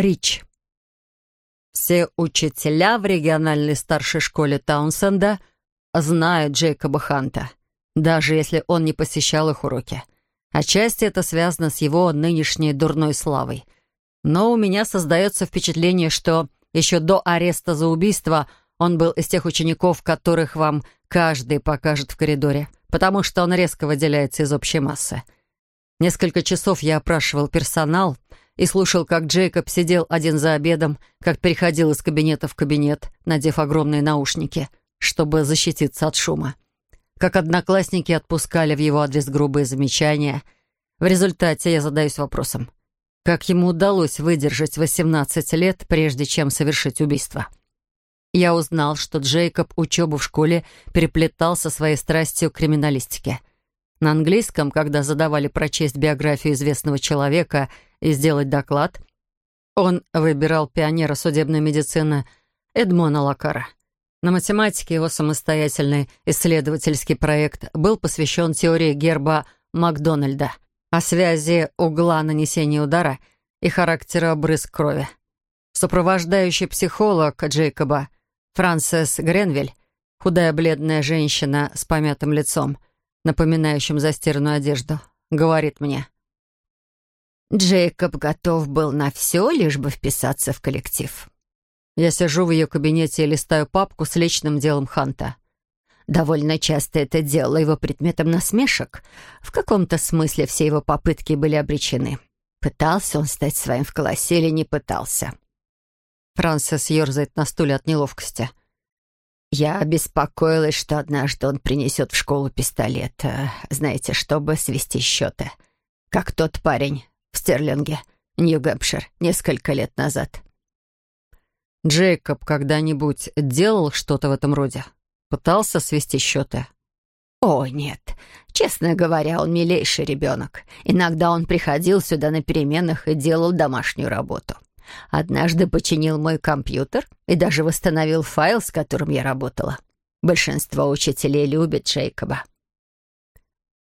Рич. Все учителя в региональной старшей школе Таунсенда знают Джейкоба Ханта, даже если он не посещал их уроки. Отчасти это связано с его нынешней дурной славой. Но у меня создается впечатление, что еще до ареста за убийство он был из тех учеников, которых вам каждый покажет в коридоре, потому что он резко выделяется из общей массы. Несколько часов я опрашивал персонал и слушал, как Джейкоб сидел один за обедом, как переходил из кабинета в кабинет, надев огромные наушники, чтобы защититься от шума. Как одноклассники отпускали в его адрес грубые замечания. В результате я задаюсь вопросом, как ему удалось выдержать 18 лет, прежде чем совершить убийство. Я узнал, что Джейкоб учебу в школе переплетал со своей страстью к криминалистике. На английском, когда задавали прочесть биографию известного человека и сделать доклад, он выбирал пионера судебной медицины Эдмона Лакара. На математике его самостоятельный исследовательский проект был посвящен теории герба Макдональда о связи угла нанесения удара и характера брызг крови. Сопровождающий психолог Джейкоба Франсес Гренвиль, худая бледная женщина с помятым лицом, напоминающим застиранную одежду, говорит мне. Джейкоб готов был на все, лишь бы вписаться в коллектив. Я сижу в ее кабинете и листаю папку с личным делом Ханта. Довольно часто это делало его предметом насмешек. В каком-то смысле все его попытки были обречены. Пытался он стать своим в классе или не пытался. Франсис ерзает на стуле от неловкости. Я беспокоилась, что однажды он принесет в школу пистолет, э, знаете, чтобы свести счеты. Как тот парень Стерлинге, Нью-Гэмпшир, несколько лет назад. Джейкоб когда-нибудь делал что-то в этом роде? Пытался свести счеты? «О, нет. Честно говоря, он милейший ребенок. Иногда он приходил сюда на переменах и делал домашнюю работу. Однажды починил мой компьютер и даже восстановил файл, с которым я работала. Большинство учителей любят Джейкоба.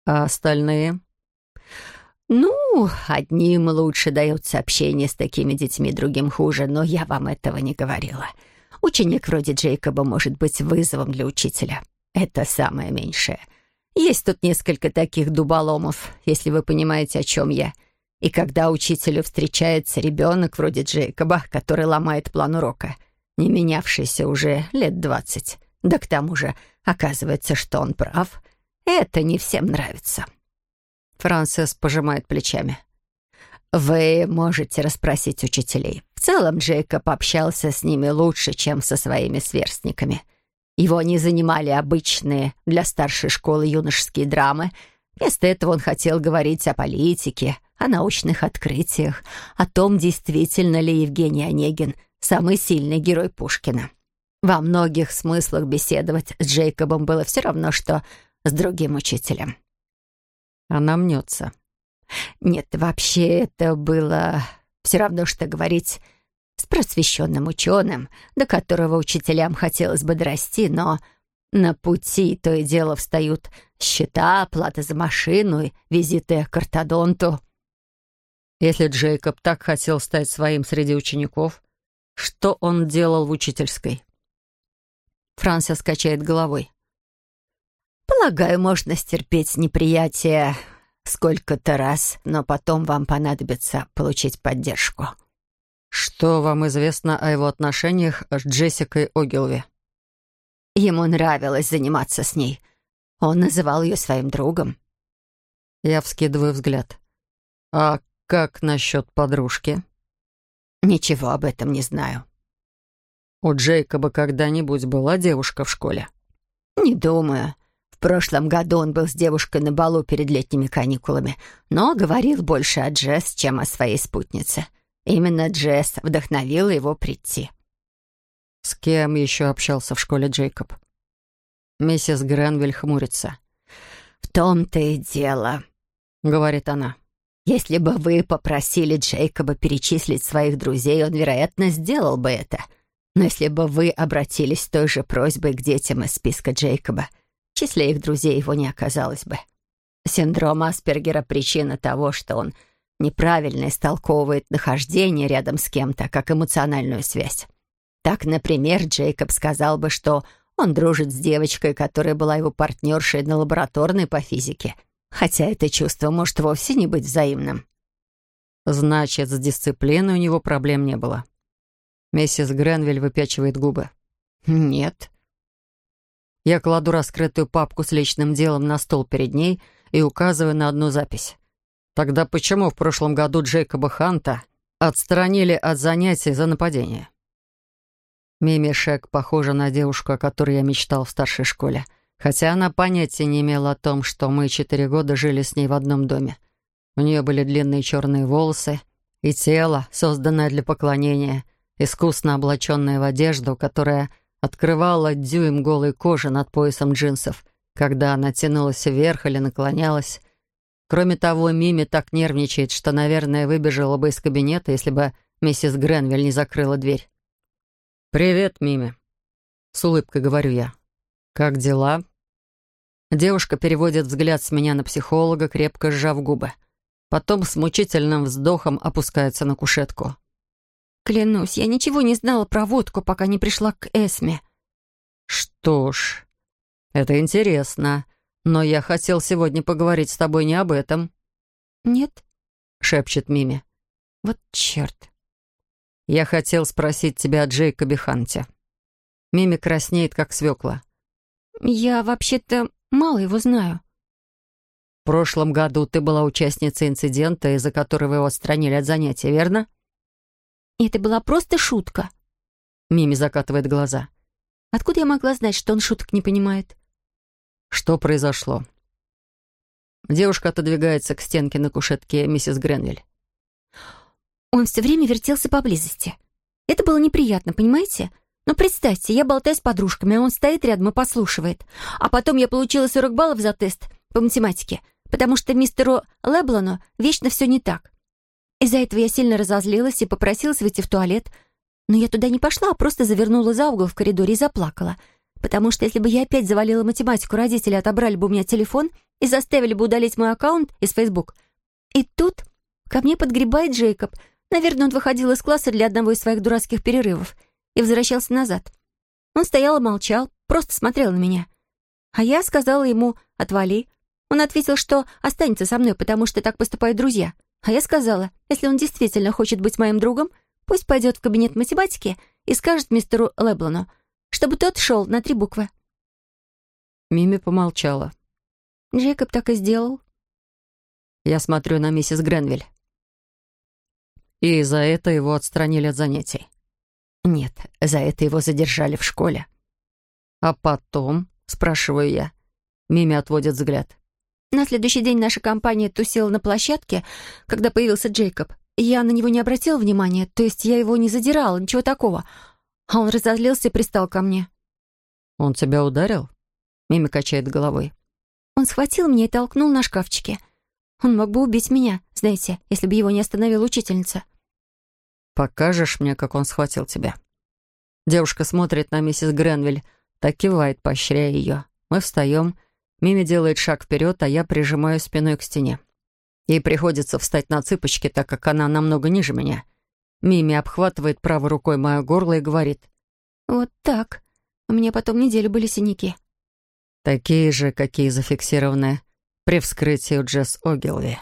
А остальные? Ну, одним лучше дается общение с такими детьми, другим хуже, но я вам этого не говорила. Ученик вроде Джейкоба может быть вызовом для учителя. Это самое меньшее. Есть тут несколько таких дуболомов, если вы понимаете, о чем я — и когда учителю встречается ребенок вроде Джейкоба, который ломает план урока, не менявшийся уже лет двадцать, да к тому же оказывается, что он прав, это не всем нравится. Франсис пожимает плечами. Вы можете расспросить учителей. В целом Джейкоб общался с ними лучше, чем со своими сверстниками. Его не занимали обычные для старшей школы юношеские драмы. Вместо этого он хотел говорить о политике, о научных открытиях, о том, действительно ли Евгений Онегин самый сильный герой Пушкина. Во многих смыслах беседовать с Джейкобом было все равно, что с другим учителем. Она мнется. Нет, вообще это было все равно, что говорить с просвещенным ученым, до которого учителям хотелось бы дорасти, но на пути то и дело встают счета, плата за машину и визиты к ортодонту. Если Джейкоб так хотел стать своим среди учеников, что он делал в учительской? Франсия качает головой. «Полагаю, можно стерпеть неприятие сколько-то раз, но потом вам понадобится получить поддержку». «Что вам известно о его отношениях с Джессикой Огилви?» Ему нравилось заниматься с ней. Он называл ее своим другом. Я вскидываю взгляд. «А «Как насчет подружки?» «Ничего об этом не знаю». «У Джейкоба когда-нибудь была девушка в школе?» «Не думаю. В прошлом году он был с девушкой на балу перед летними каникулами, но говорил больше о Джесс, чем о своей спутнице. Именно Джесс вдохновила его прийти». «С кем еще общался в школе Джейкоб?» Миссис Гренвиль хмурится. «В том-то и дело», — говорит она. Если бы вы попросили Джейкоба перечислить своих друзей, он, вероятно, сделал бы это. Но если бы вы обратились с той же просьбой к детям из списка Джейкоба, числе их друзей его не оказалось бы. Синдром Аспергера — причина того, что он неправильно истолковывает нахождение рядом с кем-то, как эмоциональную связь. Так, например, Джейкоб сказал бы, что он дружит с девочкой, которая была его партнершей на лабораторной по физике, хотя это чувство может вовсе не быть взаимным. Значит, с дисциплиной у него проблем не было. Миссис Гренвиль выпячивает губы. Нет. Я кладу раскрытую папку с личным делом на стол перед ней и указываю на одну запись. Тогда почему в прошлом году Джейкоба Ханта отстранили от занятий за нападение? Мими Шек похожа на девушку, о которой я мечтал в старшей школе, хотя она понятия не имела о том, что мы четыре года жили с ней в одном доме. У нее были длинные черные волосы и тело, созданное для поклонения, искусно облаченное в одежду, которая открывала дюйм голой кожи над поясом джинсов, когда она тянулась вверх или наклонялась. Кроме того, Мими так нервничает, что, наверное, выбежала бы из кабинета, если бы миссис Гренвиль не закрыла дверь. «Привет, Мими», — с улыбкой говорю я. «Как дела?» Девушка переводит взгляд с меня на психолога, крепко сжав губы. Потом с мучительным вздохом опускается на кушетку. «Клянусь, я ничего не знала про водку, пока не пришла к Эсме». «Что ж, это интересно, но я хотел сегодня поговорить с тобой не об этом». «Нет?» — шепчет Мими. «Вот черт». «Я хотел спросить тебя о Джейкобе Ханте». Мими краснеет, как свекла. «Я вообще-то мало его знаю». «В прошлом году ты была участницей инцидента, из-за которого его отстранили от занятия, верно?» «Это была просто шутка». Мими закатывает глаза. «Откуда я могла знать, что он шуток не понимает?» «Что произошло?» Девушка отодвигается к стенке на кушетке миссис Гренвиль. Он все время вертелся поблизости. Это было неприятно, понимаете? Но представьте, я болтаю с подружками, а он стоит рядом и подслушивает. А потом я получила 40 баллов за тест по математике, потому что мистеру Леблону вечно все не так. Из-за этого я сильно разозлилась и попросилась выйти в туалет. Но я туда не пошла, а просто завернула за угол в коридоре и заплакала. Потому что если бы я опять завалила математику, родители отобрали бы у меня телефон и заставили бы удалить мой аккаунт из Facebook. И тут ко мне подгребает Джейкоб — Наверное, он выходил из класса для одного из своих дурацких перерывов и возвращался назад. Он стоял и молчал, просто смотрел на меня. А я сказала ему «отвали». Он ответил, что останется со мной, потому что так поступают друзья. А я сказала, если он действительно хочет быть моим другом, пусть пойдет в кабинет математики и скажет мистеру Леблону, чтобы тот шел на три буквы. Мими помолчала. Джейкоб так и сделал. Я смотрю на миссис Гренвиль. И за это его отстранили от занятий. Нет, за это его задержали в школе. А потом, спрашиваю я, Мими отводит взгляд. На следующий день наша компания тусила на площадке, когда появился Джейкоб. Я на него не обратила внимания, то есть я его не задирала, ничего такого. А он разозлился и пристал ко мне. «Он тебя ударил?» Мими качает головой. Он схватил меня и толкнул на шкафчике. Он мог бы убить меня, знаете, если бы его не остановила учительница. «Покажешь мне, как он схватил тебя?» Девушка смотрит на миссис Гренвиль, так кивает, поощряя ее. Мы встаем, Мими делает шаг вперед, а я прижимаю спиной к стене. Ей приходится встать на цыпочки, так как она намного ниже меня. Мими обхватывает правой рукой мое горло и говорит. «Вот так. У меня потом неделю были синяки». Такие же, какие зафиксированы при вскрытии Джесс Огилви.